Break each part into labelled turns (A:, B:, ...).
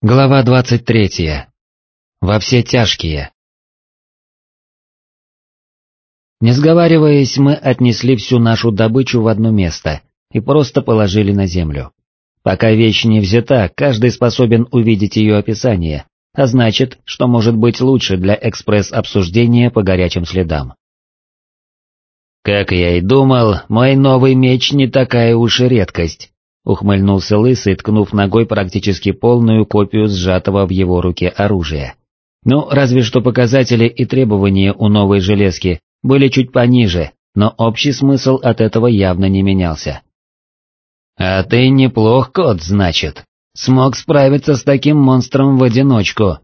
A: Глава 23. Во все тяжкие. Не сговариваясь, мы отнесли всю нашу добычу в одно место и просто положили на землю. Пока вещь не взята, каждый способен увидеть ее описание, а значит, что может быть лучше для экспресс-обсуждения по горячим следам. Как я и думал, мой новый меч не такая уж и редкость, ухмыльнулся Лысый, ткнув ногой практически полную копию сжатого в его руке оружия. Ну, разве что показатели и требования у новой железки были чуть пониже, но общий смысл от этого явно не менялся. «А ты неплох, кот, значит. Смог справиться с таким монстром в одиночку».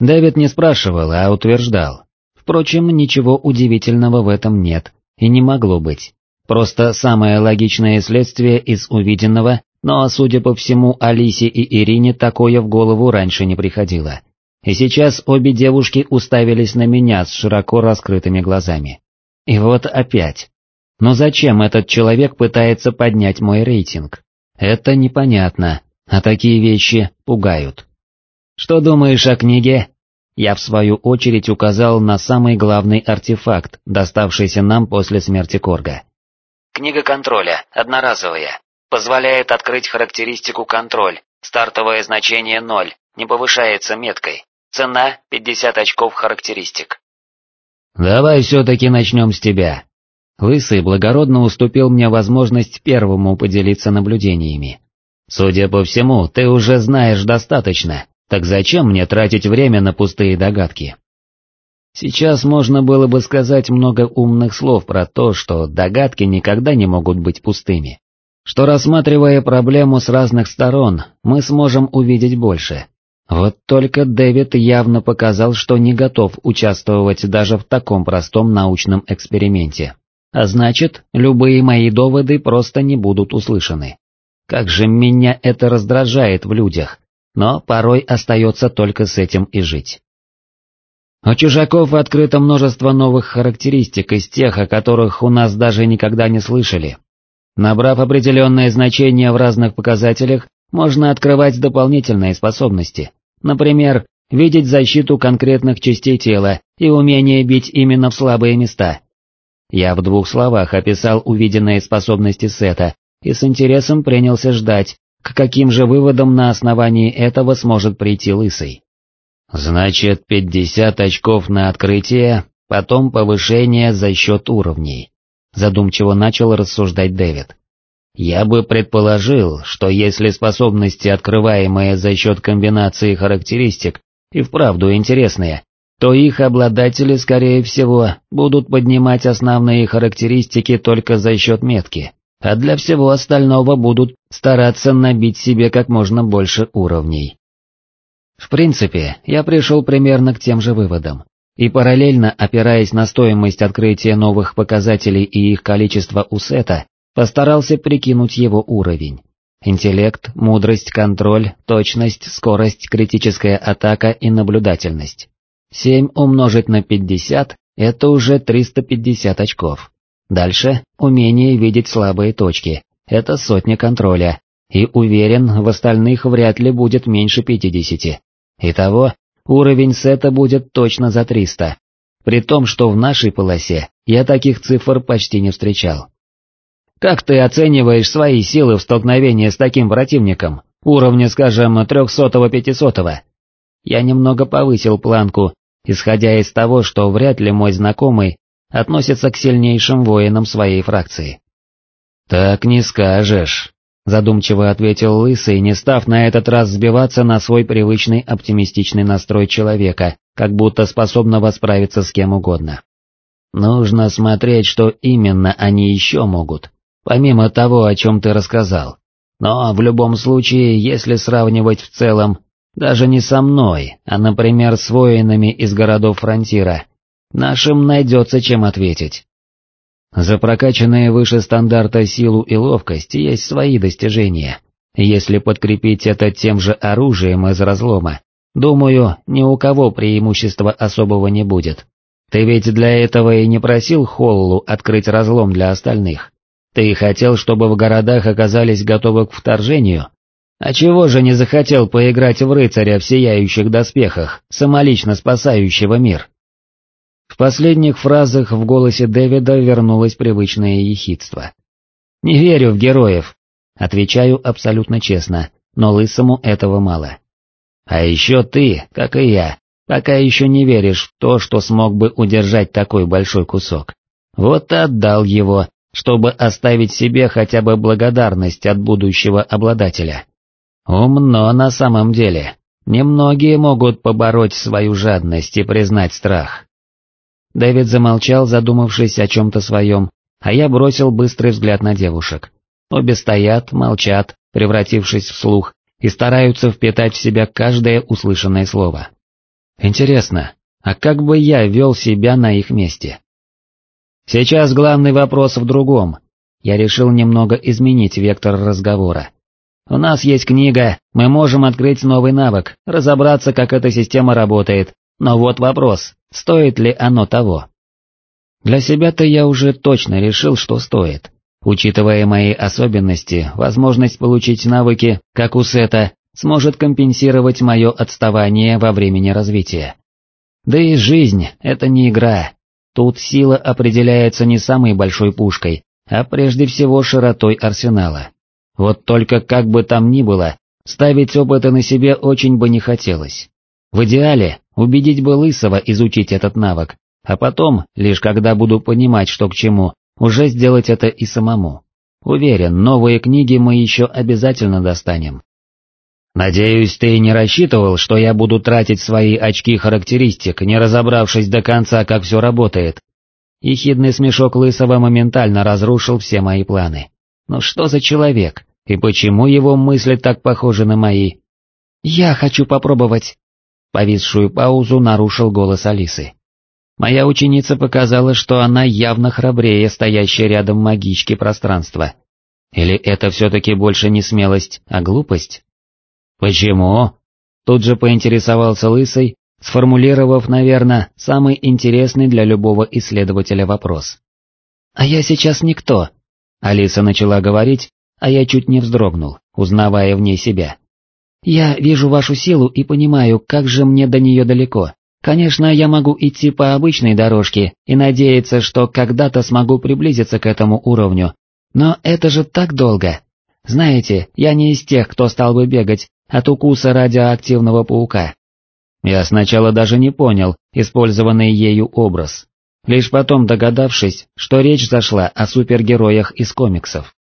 A: Дэвид не спрашивал, а утверждал. Впрочем, ничего удивительного в этом нет, и не могло быть. Просто самое логичное следствие из увиденного, но, судя по всему, Алисе и Ирине такое в голову раньше не приходило. И сейчас обе девушки уставились на меня с широко раскрытыми глазами. И вот опять. Но зачем этот человек пытается поднять мой рейтинг? Это непонятно, а такие вещи пугают. Что думаешь о книге? Я в свою очередь указал на самый главный артефакт, доставшийся нам после смерти Корга.
B: Книга контроля, одноразовая. Позволяет открыть характеристику контроль, стартовое значение 0, не повышается меткой. Цена 50 очков характеристик.
A: Давай все-таки начнем с тебя. Лысый благородно уступил мне возможность первому поделиться наблюдениями. Судя по всему, ты уже знаешь достаточно, так зачем мне тратить время на пустые догадки? Сейчас можно было бы сказать много умных слов про то, что догадки никогда не могут быть пустыми. Что рассматривая проблему с разных сторон, мы сможем увидеть больше. Вот только Дэвид явно показал, что не готов участвовать даже в таком простом научном эксперименте. А значит, любые мои доводы просто не будут услышаны. Как же меня это раздражает в людях, но порой остается только с этим и жить. У чужаков открыто множество новых характеристик из тех, о которых у нас даже никогда не слышали. Набрав определенное значение в разных показателях, можно открывать дополнительные способности. Например, видеть защиту конкретных частей тела и умение бить именно в слабые места. Я в двух словах описал увиденные способности сета и с интересом принялся ждать, к каким же выводам на основании этого сможет прийти Лысый. Значит, 50 очков на открытие, потом повышение за счет уровней. Задумчиво начал рассуждать Дэвид. Я бы предположил, что если способности, открываемые за счет комбинации характеристик, и вправду интересные, то их обладатели, скорее всего, будут поднимать основные характеристики только за счет метки, а для всего остального будут стараться набить себе как можно больше уровней. В принципе, я пришел примерно к тем же выводам, и параллельно опираясь на стоимость открытия новых показателей и их количество у сета, постарался прикинуть его уровень. Интеллект, мудрость, контроль, точность, скорость, критическая атака и наблюдательность. 7 умножить на 50 – это уже 350 очков. Дальше – умение видеть слабые точки, это сотня контроля, и уверен, в остальных вряд ли будет меньше 50. Итого, уровень сета будет точно за 300, при том, что в нашей полосе я таких цифр почти не встречал. Как ты оцениваешь свои силы в столкновении с таким противником, уровня, скажем, 300-500? Я немного повысил планку, исходя из того, что вряд ли мой знакомый относится к сильнейшим воинам своей фракции. «Так не скажешь», Задумчиво ответил Лысый, не став на этот раз сбиваться на свой привычный оптимистичный настрой человека, как будто способного справиться с кем угодно. Нужно смотреть, что именно они еще могут, помимо того, о чем ты рассказал. Но в любом случае, если сравнивать в целом, даже не со мной, а, например, с воинами из городов фронтира, нашим найдется чем ответить. За прокачанные выше стандарта силу и ловкость есть свои достижения. Если подкрепить это тем же оружием из разлома, думаю, ни у кого преимущества особого не будет. Ты ведь для этого и не просил Холлу открыть разлом для остальных. Ты хотел, чтобы в городах оказались готовы к вторжению? А чего же не захотел поиграть в рыцаря в сияющих доспехах, самолично спасающего мир? В последних фразах в голосе Дэвида вернулось привычное ехидство. «Не верю в героев», отвечаю абсолютно честно, но лысому этого мало. А еще ты, как и я, пока еще не веришь в то, что смог бы удержать такой большой кусок. Вот и отдал его, чтобы оставить себе хотя бы благодарность от будущего обладателя. Умно на самом деле. Немногие могут побороть свою жадность и признать страх. Дэвид замолчал, задумавшись о чем-то своем, а я бросил быстрый взгляд на девушек. Обе стоят, молчат, превратившись в слух, и стараются впитать в себя каждое услышанное слово. Интересно, а как бы я вел себя на их месте? Сейчас главный вопрос в другом. Я решил немного изменить вектор разговора. У нас есть книга, мы можем открыть новый навык, разобраться, как эта система работает, но вот вопрос, стоит ли оно того? Для себя-то я уже точно решил, что стоит. Учитывая мои особенности, возможность получить навыки, как у Сета, сможет компенсировать мое отставание во времени развития. Да и жизнь — это не игра, Тут сила определяется не самой большой пушкой, а прежде всего широтой арсенала. Вот только как бы там ни было, ставить опыты на себе очень бы не хотелось. В идеале, убедить бы Лысого изучить этот навык, а потом, лишь когда буду понимать, что к чему, уже сделать это и самому. Уверен, новые книги мы еще обязательно достанем. «Надеюсь, ты не рассчитывал, что я буду тратить свои очки характеристик, не разобравшись до конца, как все работает?» Ехидный смешок Лысого моментально разрушил все мои планы. «Ну что за человек, и почему его мысли так похожи на мои?» «Я хочу попробовать!» Повисшую паузу нарушил голос Алисы. Моя ученица показала, что она явно храбрее стоящей рядом магички пространства. Или это все-таки больше не смелость, а глупость? «Почему?» Тут же поинтересовался Лысый, сформулировав, наверное, самый интересный для любого исследователя вопрос. «А я сейчас никто», — Алиса начала говорить, а я чуть не вздрогнул, узнавая в ней себя. «Я вижу вашу силу и понимаю, как же мне до нее далеко. Конечно, я могу идти по обычной дорожке и надеяться, что когда-то смогу приблизиться к этому уровню, но это же так долго. Знаете, я не из тех, кто стал бы бегать от укуса радиоактивного паука. Я сначала даже не понял использованный ею образ, лишь потом догадавшись, что речь зашла о супергероях из комиксов.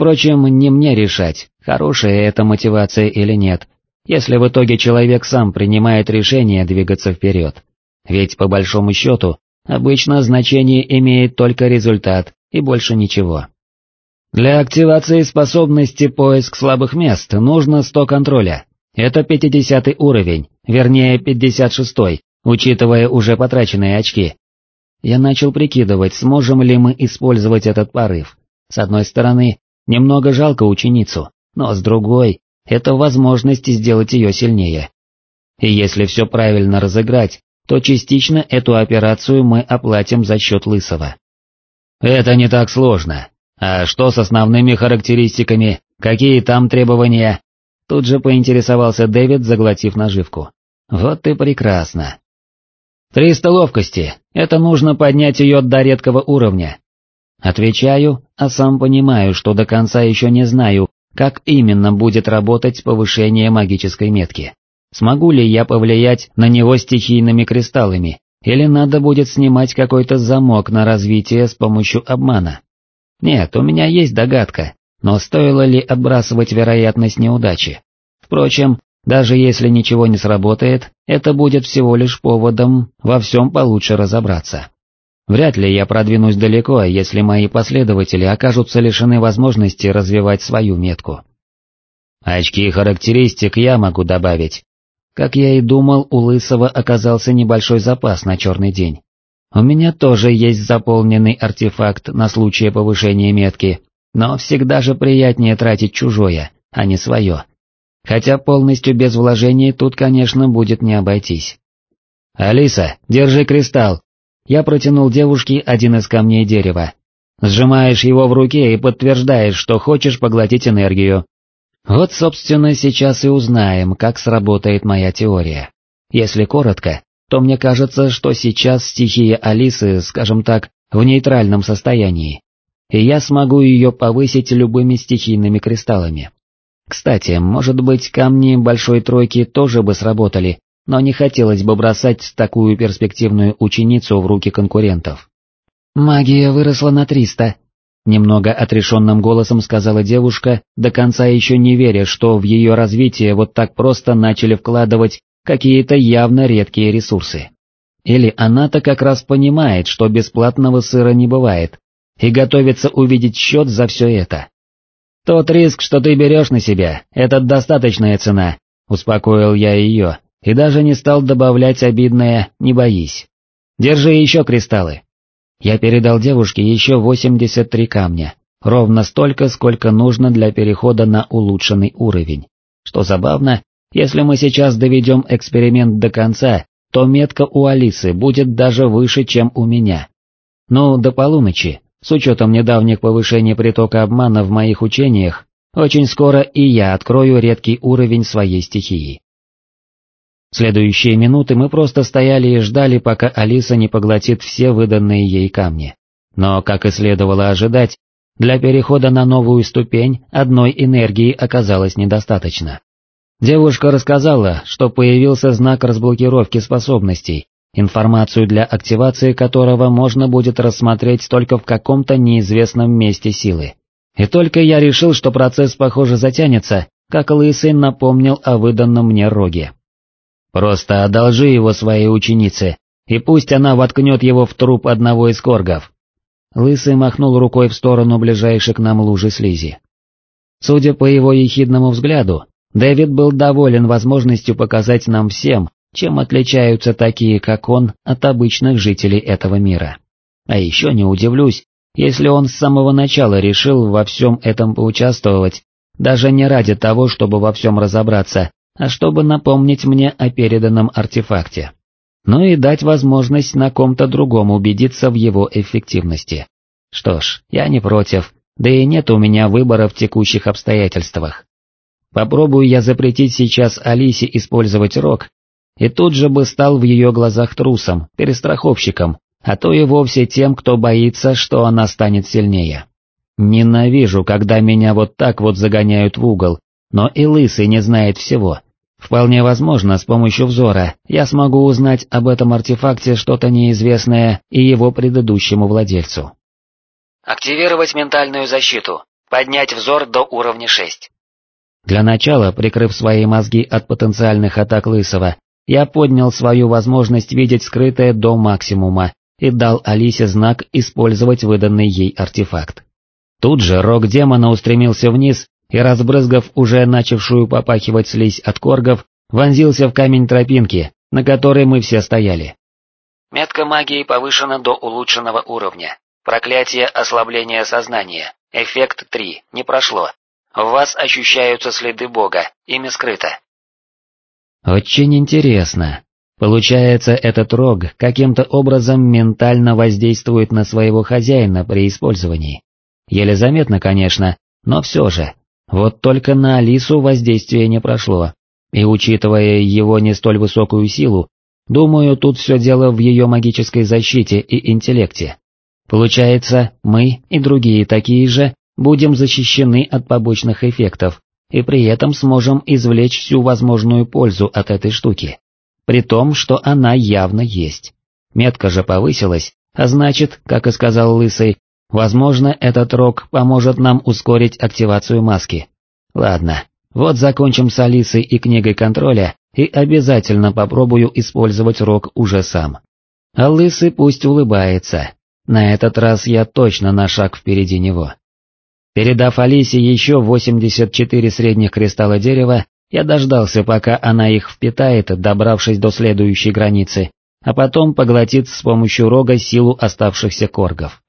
A: Впрочем, не мне решать, хорошая это мотивация или нет, если в итоге человек сам принимает решение двигаться вперед. Ведь по большому счету, обычно значение имеет только результат и больше ничего. Для активации способности поиск слабых мест нужно 100 контроля. Это 50 уровень, вернее 56 учитывая уже потраченные очки. Я начал прикидывать, сможем ли мы использовать этот порыв. С одной стороны, немного жалко ученицу, но с другой, это возможность сделать ее сильнее. И если все правильно разыграть, то частично эту операцию мы оплатим за счет Лысого. Это не так сложно, а что с основными характеристиками, какие там требования? Тут же поинтересовался Дэвид, заглотив наживку. Вот и прекрасно. Триста ловкости, это нужно поднять ее до редкого уровня. Отвечаю, а сам понимаю, что до конца еще не знаю, как именно будет работать повышение магической метки. Смогу ли я повлиять на него стихийными кристаллами, или надо будет снимать какой-то замок на развитие с помощью обмана? Нет, у меня есть догадка, но стоило ли отбрасывать вероятность неудачи? Впрочем, даже если ничего не сработает, это будет всего лишь поводом во всем получше разобраться. Вряд ли я продвинусь далеко, если мои последователи окажутся лишены возможности развивать свою метку. Очки характеристик я могу добавить. Как я и думал, у Лысого оказался небольшой запас на черный день. У меня тоже есть заполненный артефакт на случай повышения метки, но всегда же приятнее тратить чужое, а не свое. Хотя полностью без вложений тут, конечно, будет не обойтись. «Алиса, держи кристалл!» Я протянул девушке один из камней дерева. Сжимаешь его в руке и подтверждаешь, что хочешь поглотить энергию. Вот, собственно, сейчас и узнаем, как сработает моя теория. Если коротко, то мне кажется, что сейчас стихия Алисы, скажем так, в нейтральном состоянии, и я смогу ее повысить любыми стихийными кристаллами. Кстати, может быть, камни большой тройки тоже бы сработали, но не хотелось бы бросать такую перспективную ученицу в руки конкурентов. «Магия выросла на триста», — немного отрешенным голосом сказала девушка, до конца еще не веря, что в ее развитие вот так просто начали вкладывать какие-то явно редкие ресурсы. Или она-то как раз понимает, что бесплатного сыра не бывает, и готовится увидеть счет за все это. «Тот риск, что ты берешь на себя, это достаточная цена», — успокоил я ее, и даже не стал добавлять обидное «не боись». «Держи еще кристаллы». Я передал девушке еще 83 камня, ровно столько, сколько нужно для перехода на улучшенный уровень. Что забавно, если мы сейчас доведем эксперимент до конца, то метка у Алисы будет даже выше, чем у меня. Ну, до полуночи, с учетом недавних повышений притока обмана в моих учениях, очень скоро и я открою редкий уровень своей стихии. Следующие минуты мы просто стояли и ждали, пока Алиса не поглотит все выданные ей камни. Но, как и следовало ожидать, для перехода на новую ступень одной энергии оказалось недостаточно. Девушка рассказала, что появился знак разблокировки способностей, информацию для активации которого можно будет рассмотреть только в каком-то неизвестном месте силы. И только я решил, что процесс, похоже, затянется, как Лысый напомнил о выданном мне роге. «Просто одолжи его своей ученице, и пусть она воткнет его в труп одного из коргов». Лысый махнул рукой в сторону ближайшей к нам лужи слизи. Судя по его ехидному взгляду, Дэвид был доволен возможностью показать нам всем, чем отличаются такие, как он, от обычных жителей этого мира. А еще не удивлюсь, если он с самого начала решил во всем этом поучаствовать, даже не ради того, чтобы во всем разобраться, а чтобы напомнить мне о переданном артефакте. Ну и дать возможность на ком-то другом убедиться в его эффективности. Что ж, я не против, да и нет у меня выбора в текущих обстоятельствах. Попробую я запретить сейчас Алисе использовать рог, и тут же бы стал в ее глазах трусом, перестраховщиком, а то и вовсе тем, кто боится, что она станет сильнее. Ненавижу, когда меня вот так вот загоняют в угол, но и Лысый не знает всего. Вполне возможно, с помощью взора я смогу узнать об этом артефакте что-то неизвестное и его предыдущему владельцу.
B: Активировать ментальную защиту. Поднять взор до уровня 6.
A: Для начала, прикрыв свои мозги от потенциальных атак Лысого, я поднял свою возможность видеть скрытое до максимума и дал Алисе знак использовать выданный ей артефакт. Тут же рог демона устремился вниз и, разбрызгав уже начавшую попахивать слизь от коргов, вонзился в камень тропинки, на которой мы все стояли.
B: Метка магии повышена до улучшенного уровня. Проклятие ослабления сознания. Эффект 3. Не прошло. В вас ощущаются следы Бога, имя скрыто.
A: Очень интересно. Получается, этот рог каким-то образом ментально воздействует на своего хозяина при использовании. Еле заметно, конечно, но все же. Вот только на Алису воздействие не прошло. И учитывая его не столь высокую силу, думаю, тут все дело в ее магической защите и интеллекте. Получается, мы и другие такие же будем защищены от побочных эффектов, и при этом сможем извлечь всю возможную пользу от этой штуки. При том, что она явно есть. Метка же повысилась, а значит, как и сказал Лысый, возможно, этот рог поможет нам ускорить активацию маски. Ладно, вот закончим с Алисой и книгой контроля, и обязательно попробую использовать рог уже сам. А Лысый пусть улыбается, на этот раз я точно на шаг впереди него. Передав Алисе еще 84 средних кристалла дерева, я дождался, пока она их впитает, добравшись до следующей границы, а потом поглотит с помощью рога силу оставшихся коргов.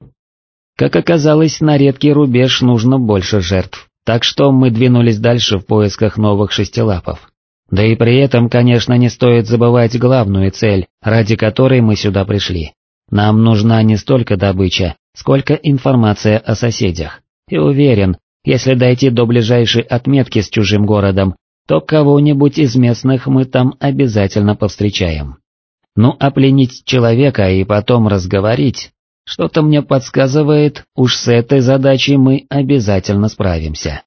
A: Как оказалось, на редкий рубеж нужно больше жертв, так что мы двинулись дальше в поисках новых шестилапов. Да и при этом, конечно, не стоит забывать главную цель, ради которой мы сюда пришли. Нам нужна не столько добыча, сколько информация о соседях. И уверен, если дойти до ближайшей отметки с чужим городом, то кого-нибудь из местных мы там обязательно повстречаем. Ну а пленить человека и потом разговорить что-то мне подсказывает, уж с этой задачей мы обязательно справимся.